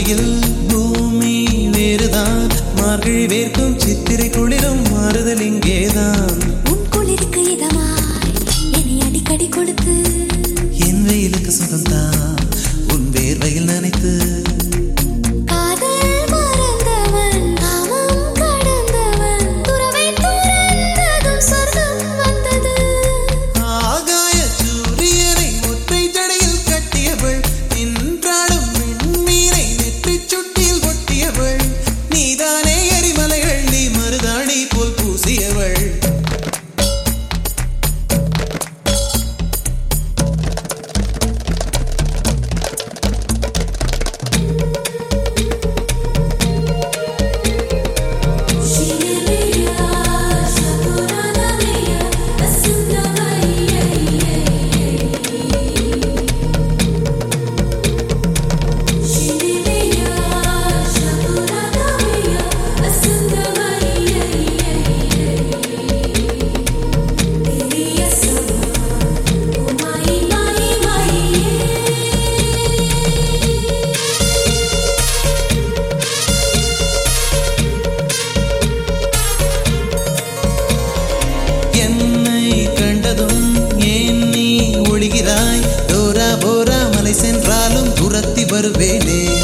பார்வையில் பூமி வேறுதான். மார்கழி வேர்க்கும் சித்திரை குளிரும் மாறுதல் இங்கே வருவேனே